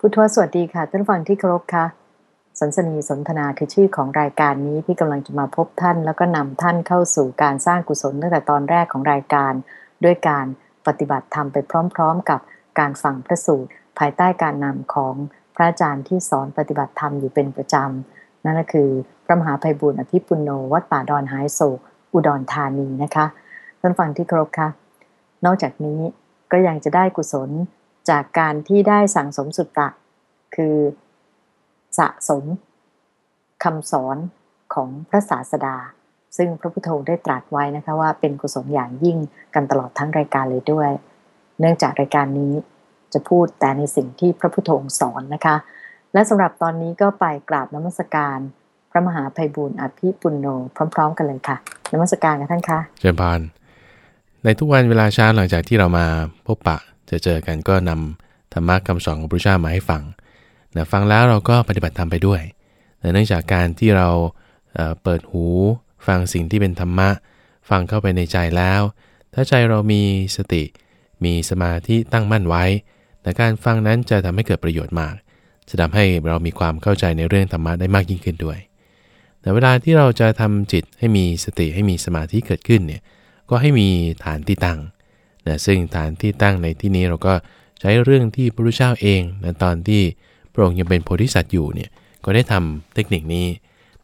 พุทธวสวัสดีค่ะท่านฟังที่เคารพค่ะ สันสนีสนทนาคือชื่อของรายการนี้ที่กำลังจะมาพบท่าน แล้วก็นำท่านเข้าสู่การสร้างกุศลตั้งแต่ตอนแรกของรายการ ด้วยการปฏิบัติธรรมไปพร้อม ๆ กับการฟังพระสูตร ภายใต้การนำของพระอาจารย์ที่สอนปฏิบัติธรรมอยู่เป็นประจำนั่นก็คือพระมหาภัยบุญอภิปุโนวัดป่าดอนหายโศกอุดรธานีนะคะท่านฟังที่เคารพค่ะ นอกจากนี้ก็ยังจะได้กุศล จากการที่ได้สั่งสมสุตตะ คือสะสมคำสอนของพระศาสดา ซึ่งพระพุทโธได้ตรัสไว้นะคะว่าเป็นกุศลอย่างยิ่งกันตลอดทั้งรายการเลยด้วย เนื่องจากรายการนี้จะพูดแต่ในสิ่งที่พระพุทโธสอนนะคะ และสำหรับตอนนี้ก็ไปกราบนมัสการพระมหาภัยบุญอภิปุณโญพร้อม ๆ กันเลยค่ะนมัสการกันท่านคะเชิญพานในทุกวันเวลาเช้าหลังจากที่เรามาพบปะ จะเจอกันก็นำธรรมะคำสอนของพระเจ้ามาให้ฟังนะฟังแล้วเราก็ปฏิบัติธรรมไปด้วยนะเนื่องจากการที่เราเปิดหูฟังสิ่งที่เป็นธรรมะ ฟังเข้าไปในใจแล้ว ถ้าใจเรามีสติ มีสมาธิตั้งมั่นไว้แต่การฟังนั้นจะทำให้เกิดประโยชน์มาก จะทำให้เรามีความเข้าใจในเรื่องธรรมะได้มากยิ่งขึ้นด้วย แต่เวลาที่เราจะทำจิตให้มีสติให้มีสมาธิเกิดขึ้นเนี่ย ก็ให้มีฐานที่ตั้ง นะซึ่งฐานที่ตั้งในที่นี้เราก็ใช้เรื่องที่พระพุทธเจ้าเองนะตอนที่พระองค์ยังเป็นโพธิสัตว์อยู่เนี่ยก็ได้ทำเทคนิคนี้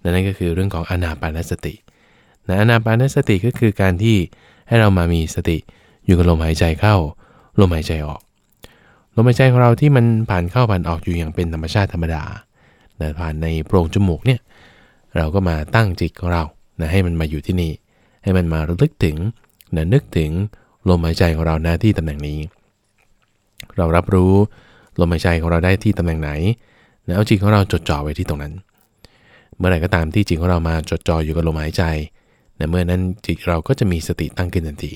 นั่นก็คือเรื่องของอนาปานสตินะอนาปานสติก็คือการที่ให้เรามามีสติอยู่กับลมหายใจเข้าลมหายใจออก ลมหายใจของเราที่มันผ่านเข้าผ่านออกอยู่อย่างเป็นธรรมชาติธรรมดานะผ่านในโพรงจมูกเนี่ยเราก็มาตั้งจิตของเรานะให้มันมาอยู่ที่นี่ ให้มันมาระลึกถึงนะนึกถึง ลมหายใจของเราหน้าที่ตำแหน่งนี้ เรารับรู้ลมหายใจของเราได้ที่ตำแหน่งไหนแล้วเอจิตของเราจดจ่อไว้ที่ตรงนั้น เมื่อไหร่ก็ตามที่จิตของเรามาจดจ่ออยู่กับลมหายใจในเมื่อนั้นจิตเราก็จะมีสติตั้งขึ้นทันที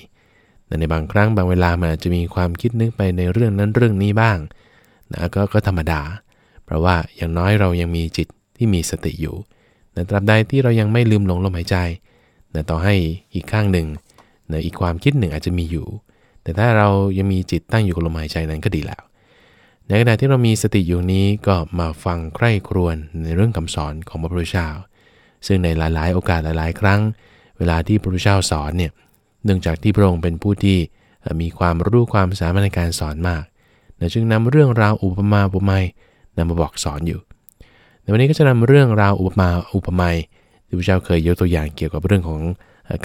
ในบางครั้งบางเวลามันอาจจะมีความคิดนึกไปในเรื่องนั้นเรื่องนี้บ้างนะกก็ธรรมดา เพราะว่าอย่างน้อยเรายังมีจิตที่มีสติอยู่นตราบใดที่เรายังไม่ลืมลงลมหายใจนะต่อให้อีกข้างหนึ่ง นะอีกความคิดหนึ่งอาจจะมีอยู่ แต่ถ้าเรายังมีจิตตั้งอยู่กับลมหายใจนั้นก็ดีแล้ว ในขณะที่เรามีสติอยู่นี้ก็มาฟังใคร่ครวญในเรื่องคำสอนของพระพุทธเจ้าซึ่งในหลาย ๆ โอกาสหลาย ๆ ครั้ง เวลาที่พระพุทธเจ้าสอนเนี่ยเนื่องจากที่พระองค์เป็นผู้ที่มีความรู้ความสามารถในการสอนมากนะจึงนำเรื่องราวอุปมาอุปไมยนำมาบอกสอนอยู่ ในวันนี้ก็จะนำเรื่องราวอุปมาอุปไมยที่พระเจ้าเคยยกตัวอย่างเกี่ยวกับเรื่องของ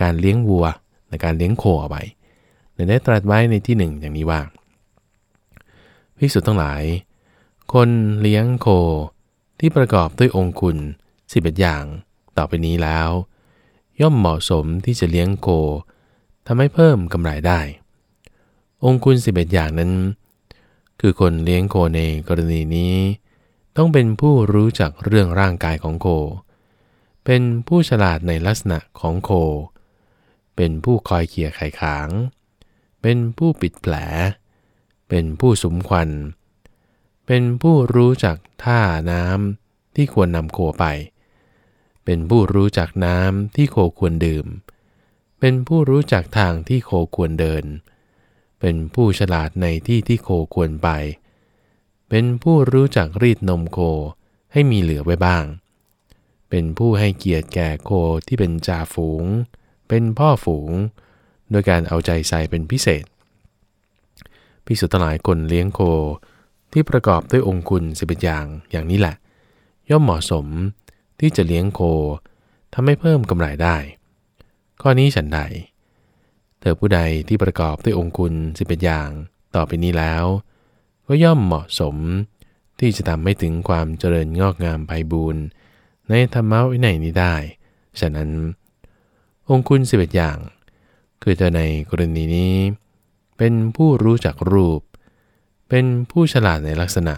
การเลี้ยงวัว ในการเลี้ยงโคเอาไว้ได้ตรัสไว้ในที่หนึ่งอย่างนี้ว่าภิกษุทั้งหลาย คนเลี้ยงโคที่ประกอบด้วยองคุณสิบเอ็ดอย่าง ต่อไปนี้แล้ว ย่อมเหมาะสมที่จะเลี้ยงโคทำให้เพิ่มกำไรได้ องคุณสิบเอ็ดอย่างนั้น คือคนเลี้ยงโคในกรณีนี้ ต้องเป็นผู้รู้จักเรื่องร่างกายของโค เป็นผู้ฉลาดในลักษณะของโค เป็นผู้คอยเขี่ยไข่ขาง เป็นผู้ปิดแผล เป็นผู้สมควัน เป็นผู้รู้จักท่าน้ำที่ควรนำโคไป เป็นผู้รู้จักน้ำที่โคควรดื่ม เป็นผู้รู้จักทางที่โคควรเดิน เป็นผู้ฉลาดในที่ที่โคควรไป เป็นผู้รู้จักรีดนมโคให้มีเหลือไว้บ้าง เป็นผู้ให้เกียรติแก่โคที่เป็นจ่าฝูงเเป็นพ่อฝูง โดยการเอาใจใส่เป็นพิเศษพิสุทธ์หลายคนเลี้ยงโค ที่ประกอบด้วยองคุณสิบอย่างอย่างนี้แหละ ย่อมเหมาะสมที่จะเลี้ยงโคทำให้เพิ่มกำไรได้ ข้อนี้ฉันใด เธอผู้ใดที่ประกอบด้วยองคุณสิบอย่างต่อไปนี้แล้ว ก็ย่อมเหมาะสมที่จะทำให้ถึงความเจริญงอกงามไพบูรณ์ในธรรมะวินัยนี้ได้ ฉะนั้น องคุณสิบอย่าง คือจะในกรณีนี้ เป็นผู้รู้จักรูป เป็นผู้ฉลาดในลักษณะ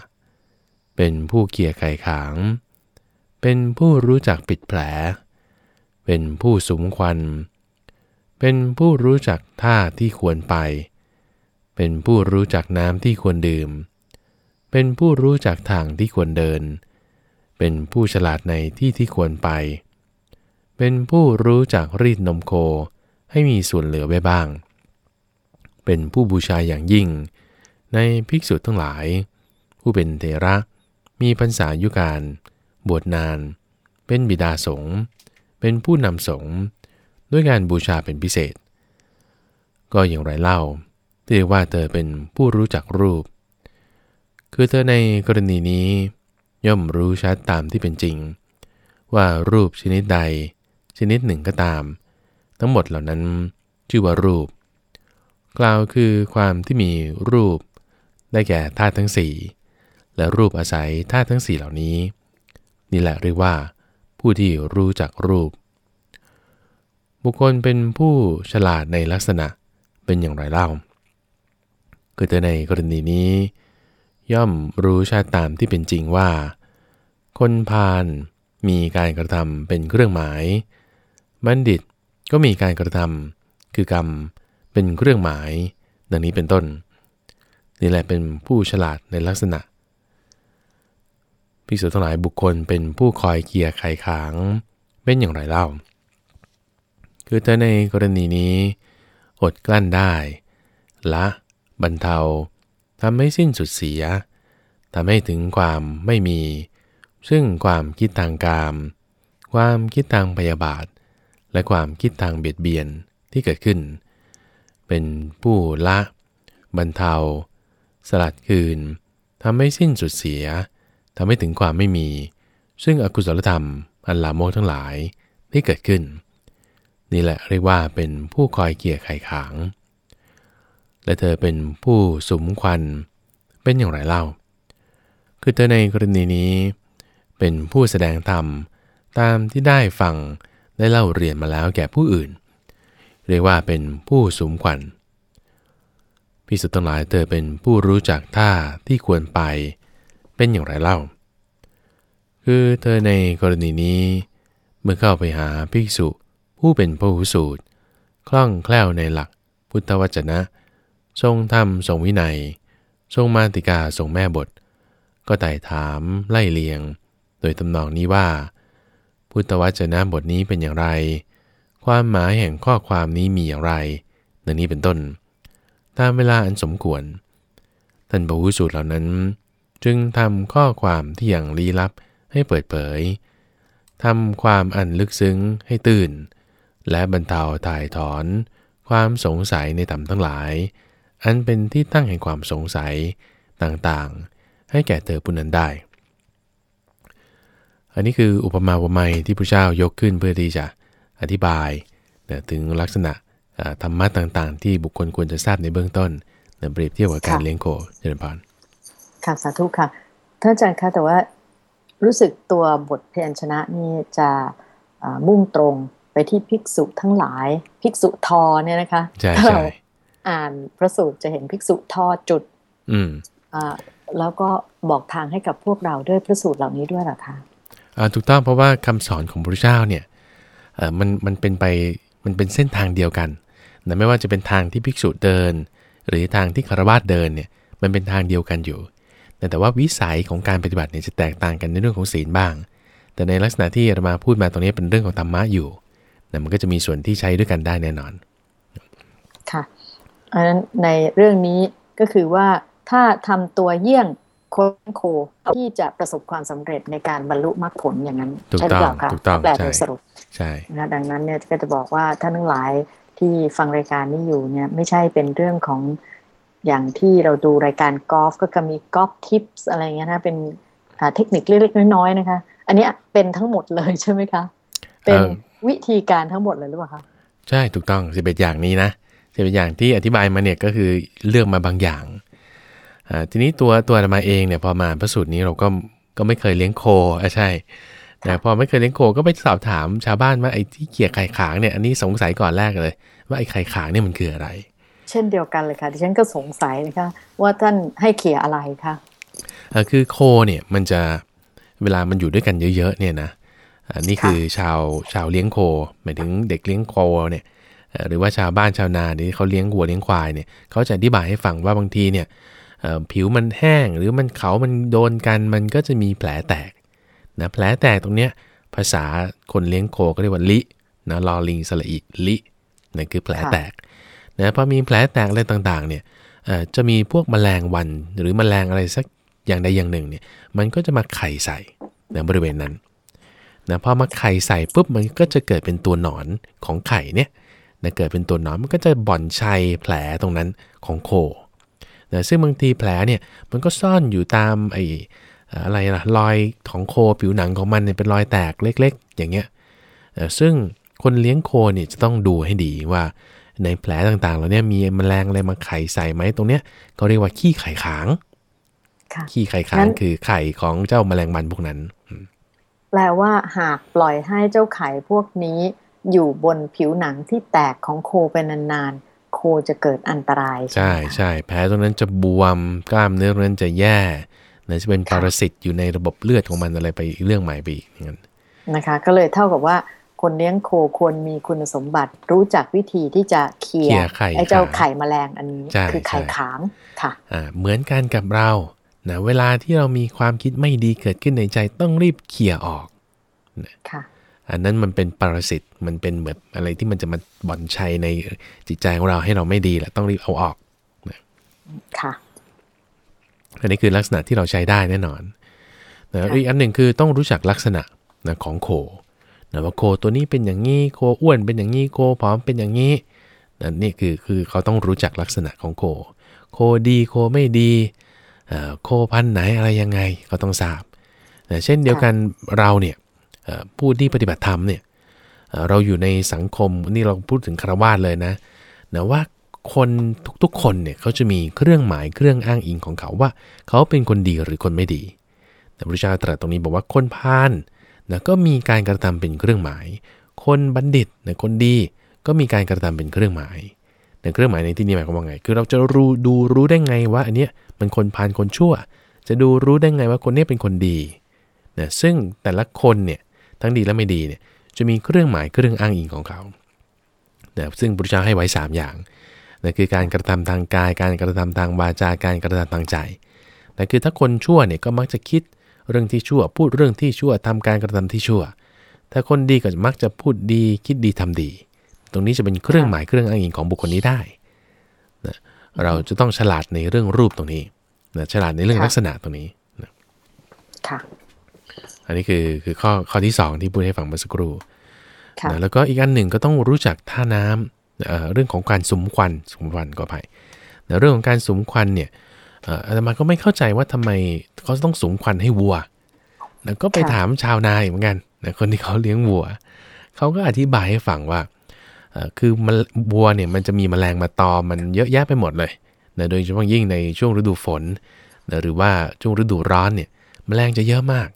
เป็นผู้เกียร์ไข่ขาง เป็นผู้รู้จักปิดแผล เป็นผู้สมควัน เป็นผู้รู้จักท่าที่ควรไป เป็นผู้รู้จักน้ำที่ควรดื่ม เป็นผู้รู้จักทางที่ควรเดิน เป็นผู้ฉลาดในที่ที่ควรไปเเป็นผู้รู้จักรีดนมโคให้มีส่วนเหลือไว้บ้าง เป็นผู้บูชาอย่างยิ่ง ในภิกษุทั้งหลาย ผู้เป็นเทระ มีพรรษายุการ บวชนาน เป็นบิดาสงฆ์เป็นผู้นำสงฆ์ด้วยการบูชาเป็นพิเศษ ก็อย่างไรเล่าเรียกว่าเธอเป็นผู้รู้จักรูป คือเธอในกรณีนี้ ย่อมรู้ชัดตามที่เป็นจริง ว่ารูปชนิดใด ชนิดหนึ่งก็ตาม ทั้งหมดเหล่านั้นชื่อว่ารูป กล่าวคือความที่มีรูป ได้แก่ธาตุทั้งสี่และรูปอาศัยธาตุทั้งสี่เหล่านี้ นี่แหละเรียกว่า ผู้ที่รู้จักรูป บุคคลเป็นผู้ฉลาดในลักษณะเป็นอย่างไรเล่าคือแต่ในกรณีนี้ ย่อมรู้ชาติตามที่เป็นจริงว่า คนพาลมีการกระทำเป็นเครื่องหมาย บัณฑิตก็มีการกระทำคือกรรมเป็นเครื่องหมาย ดังนี้เป็นต้น นี่แหละเป็นผู้ฉลาดในลักษณะภิกษุทั้งหลายบุคคลเป็นผู้คอยเกียร์ไขขาง เป็นอย่างไรเล่า คือแต่ในกรณีนี้ อดกลั้นได้ ละ บรรเทาทำให้สิ้นสุดเสียทำให้ถึงความไม่มี ซึ่งความคิดทางกาม ความคิดทางพยาบาท และความคิดทางเบียดเบียนที่เกิดขึ้น เป็นผู้ละบรรเทา สลัดคืนทำให้สิ้นสุดเสียทำให้ถึงความไม่มี ซึ่งอกุศลธรรม อันลามกทั้งหลายที่เกิดขึ้น นี่แหละเรียกว่าเป็นผู้คอยเกี่ยไข่ขาง และเธอเป็นผู้สมควัน เป็นอย่างไรเล่า คือเธอในกรณีนี้ เป็นผู้แสดงธรรมตามที่ได้ฟัง ได้เล่าเรียนมาแล้วแก่ผู้อื่น เรียกว่าเป็นผู้สุมควันพิสุทั้งหลายเธอเป็นผู้รู้จักท่าที่ควรไป เป็นอย่างไรเล่า คือเธอในกรณีนี้ เมื่อเข้าไปหาภิกษุผู้เป็นพระหูสูตร คล่องแคล่วในหลักพุทธวจนะ ทรงธรรมทรงวินัย ทรงมาติกาทรงแม่บท ก็ไต่ถามไล่เลียง โดยตำนองนี้ว่า พุทธวจนะบทนี้เป็นอย่างไร ความหมายแห่งข้อความนี้มีอย่างไรดังนี้เป็นต้น ตามเวลาอันสมควร ท่านพระหูสูตรเหล่านั้น จึงทำข้อความที่อย่างลี้ลับให้เปิดเผยทำความอันลึกซึ้งให้ตื่น และบรรเทาถ่ายถอน ความสงสัยในธรรมทั้งหลาย อันเป็นที่ตั้งแห่งความสงสัยต่างๆ ให้แก่เธอผู้นั้นได้ อันนี้คืออุปมาอุปไมยที่พระเจ้ายกขึ้นเพื่อที่จะอธิบายถึงลักษณะธรรมะต่างๆ ที่บุคคลควรจะทราบในเบื้องต้นเปรียบเทียบกับการเลี้ยงโคเจริญพรค่ะสาธุค่ะท่านอาจารย์คะแต่ว่ารู้สึกตัวบทเพลชนะนี่จะมุ่งตรงไปที่ภิกษุทั้งหลาย ภิกษุทอเนี่ยนะคะใช่ใช่อ่านพระสูตรจะเห็นภิกษุทอจุด อืมอ่าแล้วก็บอกทางให้กับพวกเราด้วยพระสูตรเหล่านี้ด้วยหรอคะอ่า ถูกต้องเพราะว่าคำสอนของพระเจ้าเนี่ยมันมันเป็นไปมันเป็นเส้นทางเดียวกันนะไม่ว่าจะเป็นทางที่ภิกษุเดิน หรือทางที่คารวะเดินเนี่ยมันเป็นทางเดียวกันอยู่ แต่ว่าวิสัยของการปฏิบัติเนี่ยจะแตกต่างกันในเรื่องของศีลบ้าง แต่ในลักษณะที่เรามาพูดมาตรงนี้เป็นเรื่องของธรรมะอยู่นะมันก็จะมีส่วนที่ใช้ด้วยกันได้แน่นอนค่ะอันนั้นในเรื่องนี้ก็คือว่าถ้าทำตัวเยี่ยง โคโคที่จะประสบความสำเร็จในการบรรลุมรรคผลอย่างนั้น ใช่หรือเปล่าคะแปลโดยสรุปใช่นะดังนั้นเนี่ยก็จะบอกว่าท่านทั้งหลายที่ฟังรายการนี้อยู่เนี่ยไม่ใช่เป็นเรื่องของอย่างที่เราดูรายการกอล์ฟก็จะมีกอล์ฟทิปส์อะไรเงี้ยนะเป็นเทคนิคเล็กๆน้อยๆนะคะ อันนี้เป็นทั้งหมดเลยใช่ไหมคะ เป็นวิธีการทั้งหมดเลยหรือเปล่าคะใช่ถูกต้องสิบเอ็ดอย่างนี้นะสิบเอ็ดอย่างที่อธิบายมาเนี่ยก็คือเลือกมาบางอย่าง ทีนี้ตัวตัวมาเองเนี่ยพอมาพระสูตรนี้เราก็ก็ไม่เคยเลี้ยงโคอะใช่แต่พอไม่เคยเลี้ยงโคก็ไปสอบถามชาวบ้านว่าไอ้ที่เกี่ยไข่ขางเนี่ยอันนี้สงสัยก่อนแรกเลย ว่าไอ้ไข่ขางเนี่ยมันคืออะไร เช่นเดียวกันเลยค่ะดิฉันก็สงสัยนะคะว่าท่านให้เขี่ยอะไรคะคือโคเนี่ยมันจะเวลามันอยู่ด้วยกันเยอะๆเนี่ยนะอันนี้คือชาวชาวเลี้ยงโคหมายถึงเด็กเลี้ยงโคเนี่ยหรือว่าชาวบ้านชาวนาที่เขาเลี้ยงวัวเลี้ยงควายเนี่ยเขาจะอธิบายให้ฟังว่าบางทีเนี่ย ผิวมันแห้งหรือมันเขามันโดนกันมันก็จะมีแผลแตกนะแผลแตกตรงเนี้ยภาษาคนเลี้ยงโคก็เรียกว่าลินะลอลิงสละอิลินั่นคือแผลแตกนะพอมีแผลแตกอะไรต่างๆเนี่ยจะมีพวกมแมลงวันหรือมแมลงอะไรสักอย่างใดอย่างหนึ่งเนี่ยมันก็จะมาไข่ใส่ในบริเวณนั้นนะพอมาไข่ใส่ปุ๊บมันก็จะเกิดเป็นตัวหนอนของไข่เนี่ยนะเกิดเป็นตัวหนอนมันก็จะบ่อนชัยแผลตรงนั้นของโค นะซึ่งบางทีแผลเนี่ยมันก็ซ่อนอยู่ตามไอ้อะไรล่ะรอยของโคผิวหนังของมันเนี่ยเป็นรอยแตกเล็กๆ อย่างเงี้ยซึ่งคนเลี้ยงโคเนี่ยจะต้องดูให้ดีว่าในแผลต่างๆเราเนี่ยมีแมลงอะไรมาไข่ใส่ไหมตรงเนี้ยเขาเรียกว่าขี้ไข่ขางขี้ไข่ขางคือไข่ของเจ้าแมลงมันพวกนั้น แปลว่าหากปล่อยให้เจ้าไข่พวกนี้ อยู่บนผิวหนังที่แตกของโคเป็นนานๆโคจะเกิดอันตราย ใช่ใช่แผลตรงนั้นจะบวมกล้ามเนื้อตรงนั้นจะแย่นะจะเป็นปรสิตอยู่ในระบบเลือดของมันอะไรไปเรื่องใหม่ไปอีกงั้นนะคะ ก็เลยเท่ากับว่าคนเลี้ยงโคควรมีคุณสมบัติรู้จักวิธีที่จะเคลียร์ไอ้เจ้าไข่แมลงอันนี้คือไข่ขางค่ะอ่าเหมือนกันกับเรานะเวลาที่เรามีความคิดไม่ดีเกิดขึ้นในใจต้องรีบเคลียร์ออกค่ะ อันนั้นมันเป็นปรสิตมันเป็นเหมือนอะไรที่มันจะมาบ่อนชัยในจิตใจของเราให้เราไม่ดีแหละต้องรีบเอาออกนะค่ะอันนี้คือลักษณะที่เราใช้ได้แน่นอนนะอีกอันหนึ่งคือต้องรู้จักลักษณะนะของโคนะว่าโคตัวนี้เป็นอย่างนี้โคอ้วนเป็นอย่างนี้โคผอมเป็นอย่างนี้นะนี่คือคือเขาต้องรู้จักลักษณะของโค โคดีโคไม่ดีโคพันไหนอะไรยังไงเขาต้องทราบนะเช่นเดียวกันเราเนี่ย ผู้ที่ปฏิบัติธรรมเนี่ยเราอยู่ในสังคมนี่เราพูดถึงคารวาสเลยนะนะว่าคนทุกๆ คนเนี่ยเขาจะมีเครื่องหมายเครื่องอ้างอิงของเขาว่า เขาเป็นคนดีหรือคนไม่ดีแต่พระเจ้าตรัสตรงนี้บอกว่าคนพาลนะก็มีการกระทำเป็นเครื่องหมาย คนบัณฑิตนะคนดีก็มีการกระทำเป็นเครื่องหมายแต่เครื่องหมายในที่นี้หมายความว่าไง คือเราจะรู้ดูรู้ได้ไงว่าอันเนี้ยมันคนพาลคนชั่ว จะดูรู้ได้ไงว่าคนนี้เป็นคนดีนะซึ่งแต่ละคนเนี่ย ทั้งดีและไม่ดีเนี่ยจะมีเครื่องหมายเครื่องอ้างอิงของเขานะซึ่งพระเจ้าให้ไว้ 3 อย่างนั่นคือการกระทำทางกาย การกระทำทางวาจาการกระทำทางใจนั่นคือถ้าคนชั่วเนี่ยก็มักจะคิดเรื่องที่ชั่ว พูดเรื่องที่ชั่วทำการกระทำที่ชั่ว ถ้าคนดีก็มักจะพูดดีคิดดีทำดี ตรงนี้จะเป็นเครื่องหมายเครื่องอ้างอิงของบุคคลนี้ได้นะเราจะต้องฉลาดในเรื่องรูปตรงนี้นะฉลาดในเรื่องลักษณะตรงนี้นะค่ะ อันนี้คือคือข้อข้อที่ 2 ที่พูดให้ฟังเมื่อสักครู่นะแล้วก็อีกอันหนึ่งก็ต้องรู้จักท่าน้ำเเรื่องของการสุมควันสุมควันก็ไปนะเรื่องของการสุมควันเนี่ยอาตมาก็ไม่เข้าใจว่าทำไมเขาต้องสุมควันให้วัวแล้วก็ไปถามชาวนาเหมือนกันนะคนที่เขาเลี้ยงวัวเขาก็อธิบายให้ฟังว่าคือมันวัวเนี่ยมันจะมีแมลงมาตอมมันเยอะแยะไปหมดเลยนะโดยเฉพาะยิ่งในช่วงฤดูฝนนะหรือว่าช่วงฤดูร้อนเนี่ยแมลงจะเยอะมาก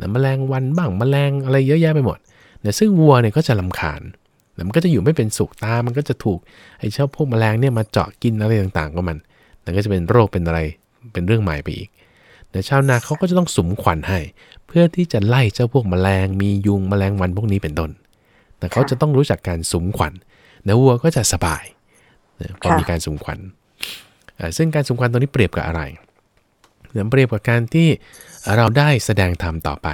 นะแมลงวันบ้างแมลงอะไรเยอะแยะไปหมดนะซึ่งวัวเนี่ยก็จะลำคาญนะมันก็จะอยู่ไม่เป็นสุขตา มันก็จะถูกไอ้เจ้าพวกแมลงเนี่ยมาเจาะกินอะไรต่างๆก็มันแล้วก็จะเป็นโรคเป็นอะไรเป็นเรื่องใหม่ไปอีกแต่ชาวนาเขาก็จะต้องสุมควันให้ เพื่อที่จะไล่เจ้าพวกแมลงมียุงแมลงวันพวกนี้เป็นต้นแต่เขาจะต้องรู้จักการสุมควันนะวัวก็จะสบายพอมีการสุมควันซึ่งการสุมควันตรงนี้เปรียบกับอะไรเปรียบกับการที่ เราได้แสดงธรรมต่อไป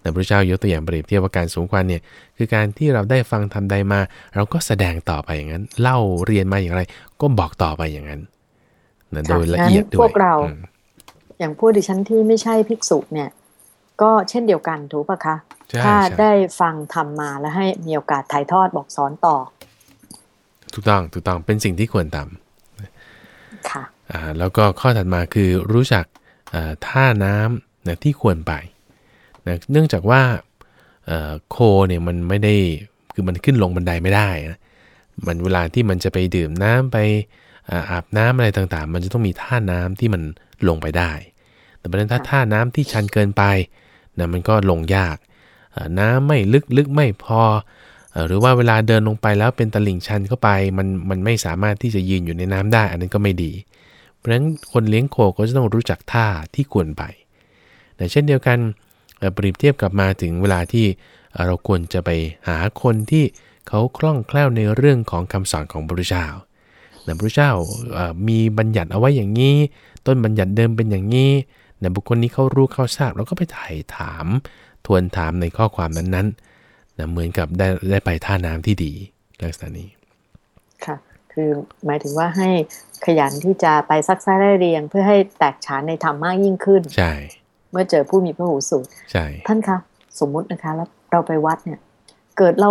แต่พระเจ้ายกตัวอย่างเปรียบเทียบว่าการสุมควันเนี่ยคือการที่เราได้ฟังทำใดมา เราก็แสดงต่อไปอย่างนั้น เล่าเรียนมาอย่างไร ก็บอกต่อไปอย่างนั้นนะโดยละเอียดด้วยพวกเรา อย่างพวกดิฉันที่ไม่ใช่ภิกษุเนี่ย ก็เช่นเดียวกันถูกปะคะ ถ้าได้ฟังทำมาแล้วให้มีโอกาสถ่ายทอดบอกสอนต่อ ถูกต้องถูกต้องเป็นสิ่งที่ควรทำค่ะอ่าแล้วก็ข้อถัดมาคือรู้จักท่าน้ำ นะที่ควรไปนะเนื่องจากว่าโคเนี่ยมันไม่ได้คือมันขึ้นลงบันไดไม่ได้นะมันเวลาที่มันจะไปดื่มน้ำไปอาบน้ำอะไรต่างๆ มันจะต้องมีท่าน้ำที่มันลงไปได้ แต่ประเด็นถ้าท่าน้ำที่ชันเกินไปนะมันก็ลงยาก น้ำไม่ลึกลึกไม่พอ หรือว่าเวลาเดินลงไปแล้วเป็นตลิ่งชันเข้าไป มันมันไม่สามารถที่จะยืนอยู่ในน้ำได้ อันนั้นก็ไม่ดี เพราะฉะนั้นคนเลี้ยงโคก็จะต้องรู้จักท่าที่ควรไป แต่เช่นเดียวกันเปรียบเทียบกลับมาถึงเวลาที่เราควรจะไปหาคนที่เขาคล่องแคล่วในเรื่องของคำสอนของพระพุทธเจ้านะพระเจ้ามีบัญญัติเอาไว้อย่างนี้ ต้นบัญญัติเดิมเป็นอย่างนี้นะบุคคลนี้เขารู้เขาทราบเราก็ไปถ่ายถาม ทวนถามในข้อความนั้นๆนะเหมือนกับได้ได้ไปท่าน้ำที่ดีลักษณะนี้ค่ะคือหมายถึงว่าให้ขยันที่จะไปซักไซ้ไล่เรียง เพื่อให้แตกฉานในธรรมมากยิ่งขึ้น ใช่ เมื่อเจอผู้มีพระหูสูตรใช่ท่านคะ สมมุตินะคะแล้วเราไปวัดเนี่ย เกิดเรา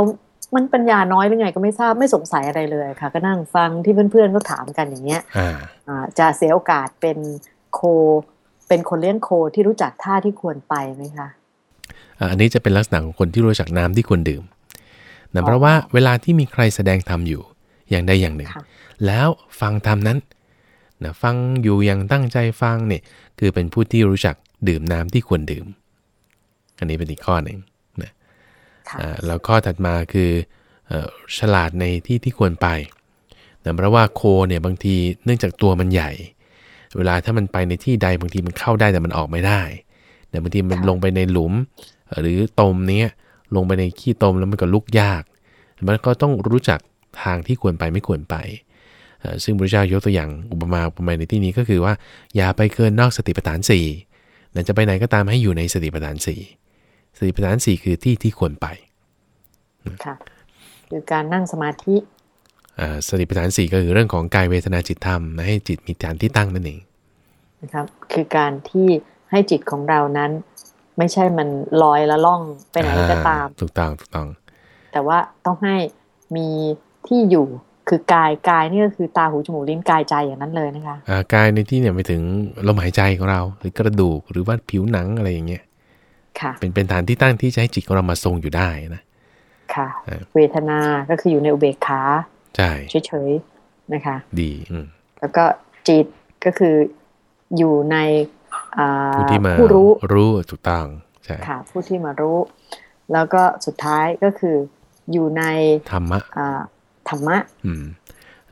มันปัญญาน้อยหรือไงก็ไม่ทราบไม่สงสัยอะไรเลยค่ะ ก็นั่งฟังที่เพื่อนๆก็ถามกันอย่างเงี้ยอ่าอ่าจะเสียโอกาสเป็นโค เป็นคนเลี้ยงโคที่รู้จักท่าที่ควรไปไหมคะอ่าอันนี้จะเป็นลักษณะของคนที่รู้จักน้ำที่ควรดื่มอ๋นะอเพราะว่าเวลาที่มีใครแสดงธรรมอยู่อย่างใดอย่างหนึ่งค่ะแล้วฟังธรรมนั้นนะฟังอยู่อย่างตั้งใจฟังเนี่ยคือเป็นผู้ที่รู้จัก ดื่มน้ำที่ควรดื่ม อันนี้เป็นอีกข้อหนึ่งนะค่ะอ่าแล้วข้อถัดมาคือเอ่อฉลาดในที่ที่ควรไปนะเพราะว่าโคเนี่ยบางทีเนื่องจากตัวมันใหญ่ เวลาถ้ามันไปในที่ใดบางทีมันเข้าได้แต่มันออกไม่ได้แต่บางทีมันลงไปในหลุม หรือตมเนี้ยลงไปในขี้ตมแล้วมันก็ลุกยาก มันก็ต้องรู้จักทางที่ควรไปไม่ควรไปเอ่อซึ่งพระเจ้ายกตัวอย่างอุปมาอุปไมยในที่นี้ก็คือว่า อย่าไปเกินนอกสติปัฏฐาน สี่นะจะไปไหนก็ตามให้อยู่ในสติปัฏฐานสี่สติปัฏฐานสี่คือที่ที่ควรไปค่ะคือการนั่งสมาธิอ่าสติปัฏฐานสี่ก็คือเรื่องของกายเวทนาจิตธรรมนะให้จิตมีฐานที่ตั้งนั่นเองนะครับ คือการที่ให้จิตของเรานั้น ไม่ใช่มันลอยละล่องไปไหนก็ตามอ่ถูกต้องถูกต้อง แต่ว่าต้องให้มีที่อยู่ คือกายกายนี่ก็คือตาหูจมูกลิ้นกายใจอย่างนั้นเลยนะคะอ่ากายในที่เนี่ยไปถึงลมหายใจของเรา หรือกระดูกหรือว่าผิวหนังอะไรอย่างเงี้ยค่ะเป็นเป็นฐานที่ตั้งที่จะให้จิตของเรามาทรงอยู่ได้นะค่ะเออเวทนาก็คืออยู่ในอุเบกขาใช่เฉยๆนะคะ ดีอืมแล้วก็จิตก็คืออยู่ในอ่าผู้ที่มาผู้รู้รู้ถูกต้องใช่ค่ะผู้ที่มารู้ แล้วก็สุดท้ายก็คืออยู่ในธรรมะอ่า ธรรมะอืม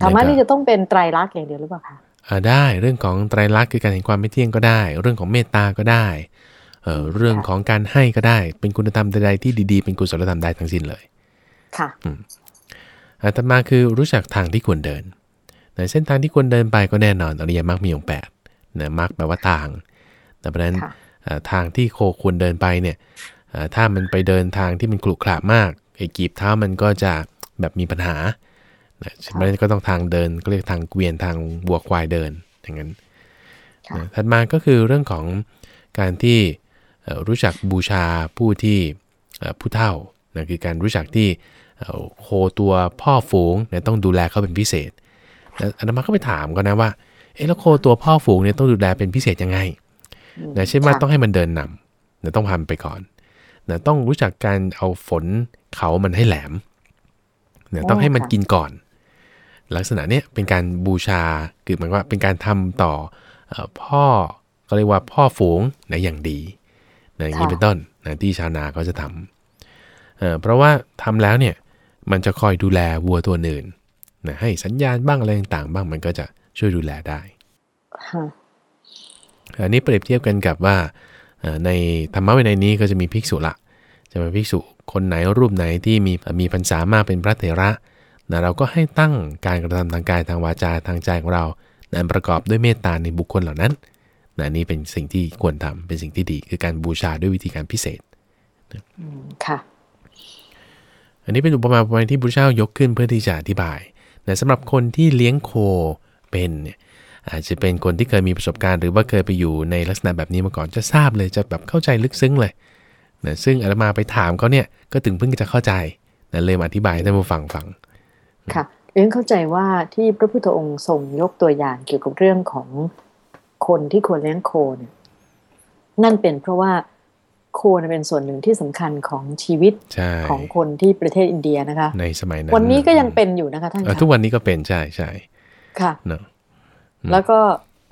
ธรรมะแล้วก็นี่จะต้องเป็นไตรลักษณ์อย่างเดียวหรือเปล่าคะอ่าได้เรื่องของไตรลักษณ์คือการเห็นความไม่เที่ยงก็ได้ เรื่องของเมตตาก็ได้เอ่อเรื่องของการให้ก็ได้ เป็นคุณธรรมใดๆที่ดีๆ เป็นกุศลธรรมได้ทั้งสิ้นเลย ค่ะอาตมาคือรู้จักทางที่ควรเดินในเส้นทางที่ควรเดินไปก็แน่นอนอริยมรรคมีองค์แปดนะมรรคแปลว่าทาง แต่เพราะฉะนั้นค่ะอ่าทางที่โคควรเดินไปเนี่ยอ่าถ้ามันไปเดินทางที่มันขรุขระมากไอ้กีบเท้ามันก็จะแบบมีปัญหา นะฉะนั้นก็ต้องทางเดินก็เรียกทางเกวียนทางบัวควายเดินอย่างนั้นค่ะนะถัดมาก็คือเรื่องของการที่เอ่อรู้จักบูชาผู้ที่เอ่อผู้เฒ่านะคือการรู้จักที่เอ่อโคตัวพ่อฝูงเนี่ยต้องดูแลเขาเป็นพิเศษแล้วอาตมาก็ไปถามก็นะว่าเอ๊ะแล้วโคตัวพ่อฝูงเนี่ยต้องดูแลเป็นพิเศษยังไงอืมนะเช่นว่าค่ะต้องให้มันเดินนำนะต้องพามันไปก่อนนะต้องรู้จักการเอาฝนเขามันให้แหลมนะต้องให้มันกินก่อน ลักษณะเนี้ยเป็นการบูชาคือหมายความว่าเป็นการทำต่อเอ่อพ่อก็เรียกว่าพ่อฝูงนะอย่างดีนะอย่างนี้เป็นต้นนะที่ชาวนาเขาจะทำเอ่อเพราะว่าทำแล้วเนี่ยมันจะคอยดูแลวัวตัวอื่นนะให้สัญญาณบ้างอะไรต่างๆบ้างมันก็จะช่วยดูแลได้ค่ะอันนี้เปรียบเทียบกันกับว่าเอ่อในธรรมะวินัยนี้ก็จะมีภิกษุละจะเป็นภิกษุคนไหนรูปไหนที่มีมีพรรษามากเป็นพระเถระ นะเราก็ให้ตั้งการกระทำทางกายทางวาจาทางใจของเรานะประกอบด้วยเมตตาในบุคคลเหล่านั้นนะอันนี่เป็นสิ่งที่ควรทำเป็นสิ่งที่ดี คือการบูชาด้วยวิธีการพิเศษอืมค่ะ อันนี้เป็นอุปมาอุปไมยที่พระเจ้ายกขึ้นเพื่อที่จะอธิบายนะสำหรับคนที่เลี้ยงโคเป็นเนี่ยอาจจะเป็นคนที่เคยมีประสบการณ์ หรือว่าเคยไปอยู่ในลักษณะแบบนี้มาก่อนจะทราบเลยจะแบบเข้าใจลึกซึ้งเลยนะซึ่งอาตมาไปถามเขาเนี่ยก็ถึงเพิ่งจะเข้าใจนะเลยมาอธิบายให้ท่านผู้ฟังฟัง ค่ะเรียนเข้าใจว่าที่พระพุทธองค์ทรงยกตัวอย่างเกี่ยวกับเรื่องของคนที่ควรเลี้ยงโคเนี่ยนั่นเป็นเพราะว่าโคเนี่ยเป็นส่วนหนึ่งที่สำคัญของชีวิตใช่ของคนที่ประเทศอินเดียนะคะ ในสมัยนั้นวันนี้ก็ยังเป็นอยู่นะคะท่านเออคะทุกวันนี้ก็เป็นใช่ใช่ค่ะเนอะอืมแล้วก็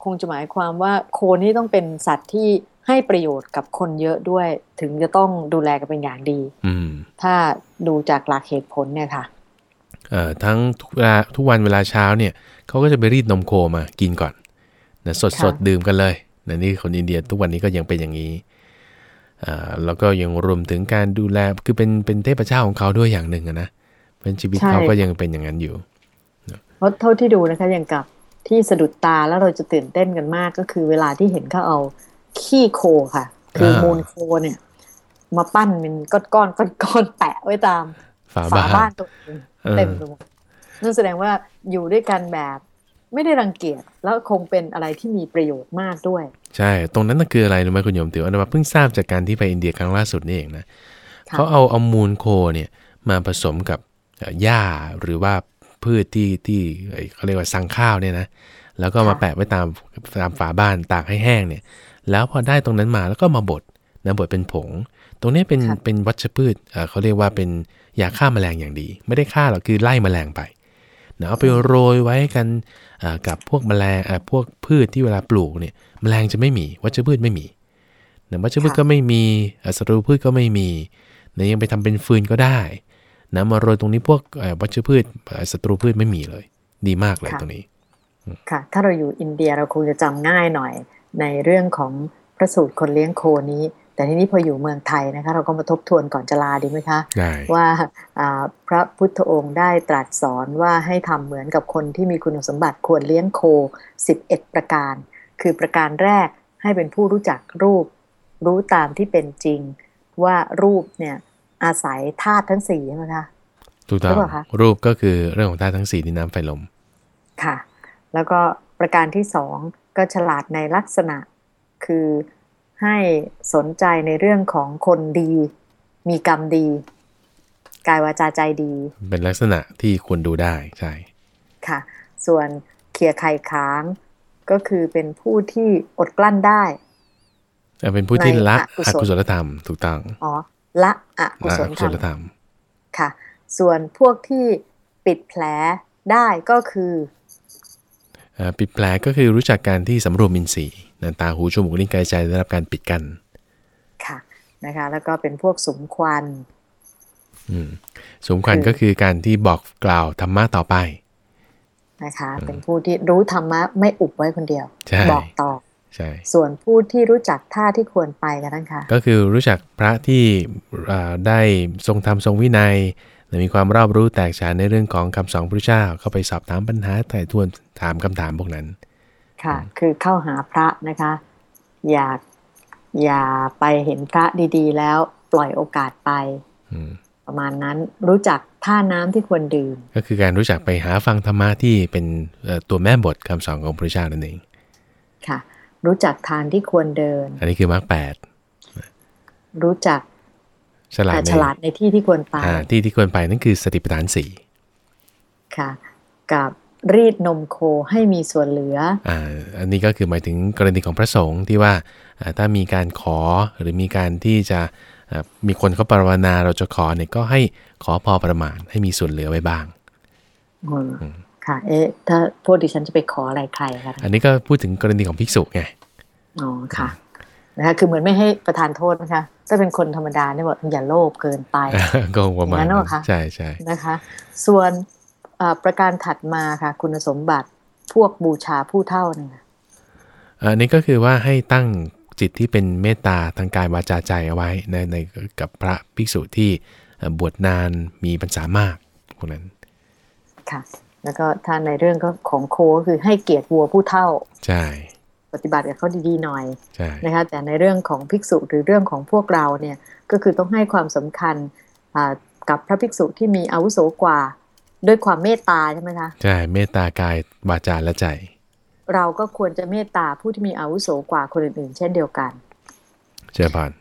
คงจะหมายความว่าโคนี่ต้องเป็นสัตว์ที่ให้ประโยชน์กับคนเยอะด้วย ถึงจะต้องดูแลกันเป็นอย่างดีอืมถ้าดูจากหลักเหตุผลเนี่ยค่ะเอ่อ ทั้งทุกเวลาทุกวันเวลาเช้าเนี่ยเขาก็จะไปรีดนมโคมากินก่อนนะสดสดค่ะดื่มกันเลยนะนี่คนอินเดียทุกวันนี้ก็ยังเป็นอย่างนี้อ่าแล้วก็ยังรวมถึงการดูแลคือเป็นเป็นเทพเจ้าของเขาด้วยอย่างหนึ่งอะนะเป็นชีวิตเขาก็ยังเป็นอย่างนั้นอยู่เพราะเท่าที่ดูนะคะอย่างกับที่สะดุดตาแล้วเราจะตื่นเต้นกันมากก็คือเวลาที่เห็นเขาเอาขี้โคค่ะ คืออามูลโคเนี่ย มาปั้นเป็นก้อนก้อนก้อนก้อนๆแปะไว้ตามฝาฝาบ้านบ้านตัวเอง เออเต็มไปหมดนั่นแสดงว่าอยู่ด้วยกันแบบไม่ได้รังเกียจแล้วคงเป็นอะไรที่มีประโยชน์มากด้วย ใช่ ตรงนั้นน่ะคืออะไรรู้ไหมคุณโยมติ๋วอันนั้นเพิ่งทราบจากการที่ไปอินเดียครั้งล่าสุดนี่เองนะค่ะเขาเอาเอามูลโคเนี่ยมาผสมกับเอ่อหญ้าหรือว่าพืชที่ที่เอ่อเขาเรียกว่าสังข้าวเนี่ยนะแล้วก็มาแปะไว้ตามตามฝาบ้านตากให้แห้งเนี่ย แล้วพอได้ตรงนั้นมาแล้วก็มาบด นะบดเป็นผง ตรงนี้เป็นครับเป็นวัชพืชเอ่อเขาเรียกว่าเป็นยาฆ่าแมลงอย่างดี ไม่ได้ฆ่าหรอกคือไล่แมลงไปนะเอาไปโรยไว้กันอ่ากับพวกแมลงอ่าพวกพืชที่เวลาปลูกเนี่ยแมลงจะไม่มี วัชพืชไม่มีนะวัชพืชค่ะก็ไม่มีอ่าศัตรูพืชก็ไม่มีนะยังไปทำเป็นฟืนก็ได้นะมาโรยตรงนี้พวกเอ่อวัชพืชเอ่อศัตรูพืชไม่มีเลย ดีมากเลยตรงนี้ค่ะ ถ้าเราอยู่อินเดียเราคงจะจำง่ายหน่อยในเรื่องของพระสูตรคนเลี้ยงโคนี้ แต่ทีนี้พออยู่เมืองไทยนะคะเราก็มาทบทวนก่อนจะลาดีไหมคะได้ว่าอ่าพระพุทธองค์ได้ตรัสสอนว่าให้ทำเหมือนกับคนที่มีคุณสมบัติควรเลี้ยงโค 11 ประการ คือประการแรกให้เป็นผู้รู้จักรูป รู้ตามที่เป็นจริง ว่ารูปเนี่ยอาศัยธาตุทั้งสี่ใช่ไหมคะถูกต้องหรือเปล่าคะรูปก็คือเรื่องของธาตุทั้งสี่ดินน้ำไฟลมค่ะ แล้วก็ประการที่สองก็ฉลาดในลักษณะคือ ให้สนใจในเรื่องของคนดี มีกรรมดี กายวาจาใจดี เป็นลักษณะที่ควรดูได้ใช่ค่ะ ส่วนเขี่ยไข่ค้างก็คือเป็นผู้ที่อดกลั้นได้แต่เป็นผู้ที่ละในอกุศลอกุศลธรรมถูกต้องอ๋อละอกุละศอลกุธศรรมลธรรมค่ะ ส่วนพวกที่ปิดแผลได้ก็คืออ่า ปิดแผลก็คือรู้จักการที่สำรวมอินทรีย์นะตาหูจมูกลิ้นกายใจได้รับการปิดกั้นค่ะนะคะ แล้วก็เป็นพวกสมควันอืมสมควันคือก็คือการที่บอกกล่าวธรรมะต่อไปนะคะ เป็นผู้ที่รู้ธรรมะไม่อุบไว้คนเดียวใช่บอกต่อใช่ส่วนผู้ที่รู้จักท่าที่ควรไปกันทั้งค่ะ ก็คือรู้จักพระที่อ่าได้ทรงธรรมทรงวินัยและ มีความรอบรู้แตกฉานในเรื่องของคำสอนพระเจ้าเข้าไปสอบถามปัญหาไถ่ทวนถามคำถามพวกนั้น ค่ะ คือเข้าหาพระนะคะ อยากอย่าไปเห็นพระดีๆ แล้วปล่อยโอกาสไปอืมประมาณนั้นรู้จักท่าน้ำที่ควรดื่ม ก็คือการรู้จักไปหาฟังธรรมะที่เป็นเอ่อตัวแม่บทคำสอนของพระเจ้านั่นเอง ค่ะ รู้จักทางที่ควรเดิน อันนี้คือมรรคแปดรู้จัก ฉลาดอ่าในฉลาดในที่ที่ควรไปอ่าที่ที่ควรไปนั่นคือสติปัฏฐานสี่ค่ะ กับรีดนมโคให้มีส่วนเหลืออ่าอันนี้ก็คือหมายถึงกรณีของพระสงฆ์ที่ว่าอ่าถ้ามีการขอหรือมีการที่จะอ่ามีคนเขาปรารถนาเราจะขอเนี่ยก็ให้ขอพอประมาณให้มีส่วนเหลือไว้บ้างอืมค่ะ เอ๊ะถ้าพวกดิฉันจะไปขออะไรใครคะอันนี้ก็พูดถึงกรณีของภิกษุไงอ๋อค่ะ นะคะคือเหมือนไม่ให้ประทานโทษนะคะถ้าเป็นคนธรรมดาเนี่ยบอกอย่าโลภเกินไปก็คงประมาณอย่างนั้นนั้เหรอคะนใช่ใช่นะคะ ส่วนเอ่อประการถัดมาค่ะ คุณสมบัติพวกบูชาผู้เท่าเนี่ยค่ะอันนี้ก็คือว่าให้ตั้งจิตที่เป็นเมตตาทางกายวาจาใจเอาไว้ในในกับพระภิกษุที่เอ่อบวชนานมีพรรษามากพวกนั้นค่ะ แล้วก็ถ้าในเรื่องก็ของโคก็คือให้เกียรติวัวผู้เท่า ใช่ ปฏิบัติกับเขาดีๆหน่อยใช่นะคะแต่ในเรื่องของภิกษุหรือเรื่องของพวกเราเนี่ยก็คือต้องให้ความสำคัญอ่ากับพระภิกษุที่มีอาวุโสกว่าด้วยความเมตตาใช่ไหมคะใช่เมตตากายวาจาและใจ เราก็ควรจะเมตตาผู้ที่มีอาวุโสกว่าคนอื่นๆ เช่นเดียวกันเชื่อพาน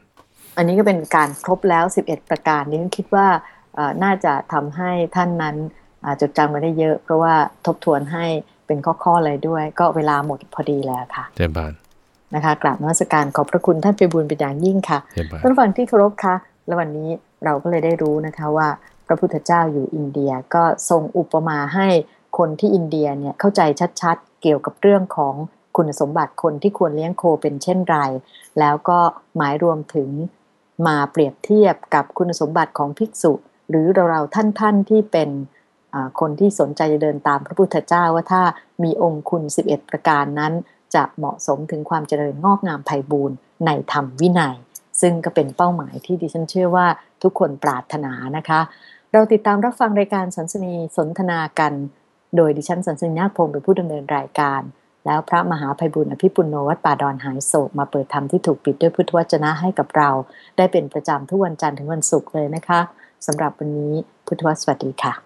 อันนี้ก็เป็นการครบแล้ว 11 ประการนี้ฉันคิดว่าเอ่อน่าจะทำให้ท่านนั้นอ่าจดจำมาได้เยอะ เพราะว่าทบทวนให้ เป็นข้อๆเลยด้วย ก็เวลาหมดพอดีแล้วค่ะเชื่อพานนะคะกราบนมัสการขอบพระคุณท่านไปบุญเป็นอย่างยิ่งค่ะเชื่อพานท่านผู้ฟังที่เคารพคะและวันนี้เราก็เลยได้รู้นะคะว่า พระพุทธเจ้าอยู่อินเดียก็ทรงอุปมาให้คนที่อินเดียเนี่ยเข้าใจชัดๆ เกี่ยวกับเรื่องของคุณสมบัติคนที่ควรเลี้ยงโคเป็นเช่นไร แล้วก็หมายรวมถึงมาเปรียบเทียบกับคุณสมบัติของภิกษุ หรือเราๆท่านๆที่เป็นอ่า คนที่สนใจจะเดินตามพระพุทธเจ้าว่าถ้ามีองค์คุณ 11 ประการนั้น จะเหมาะสมถึงความเจริญงอกงามไพบูรณ์ในธรรมวินัย ซึ่งก็เป็นเป้าหมายที่ดิฉันเชื่อว่าทุกคนปรารถนานะคะ เราติดตามรับฟังรายการสันสนีสนทนากัน โดยดิฉันสันสนีนาคพงศ์เป็นผู้ดำเนินรายการ แล้วพระมหาภัยบุญอภิปุโนวัดป่าดอนหายโศกมาเปิดธรรมที่ถูกปิดด้วยพุทธวจนะให้กับเรา ได้เป็นประจำทุกวันจันทร์ถึงวันศุกร์เลยนะคะสำหรับวันนี้พุทธวสวัสดีค่ะ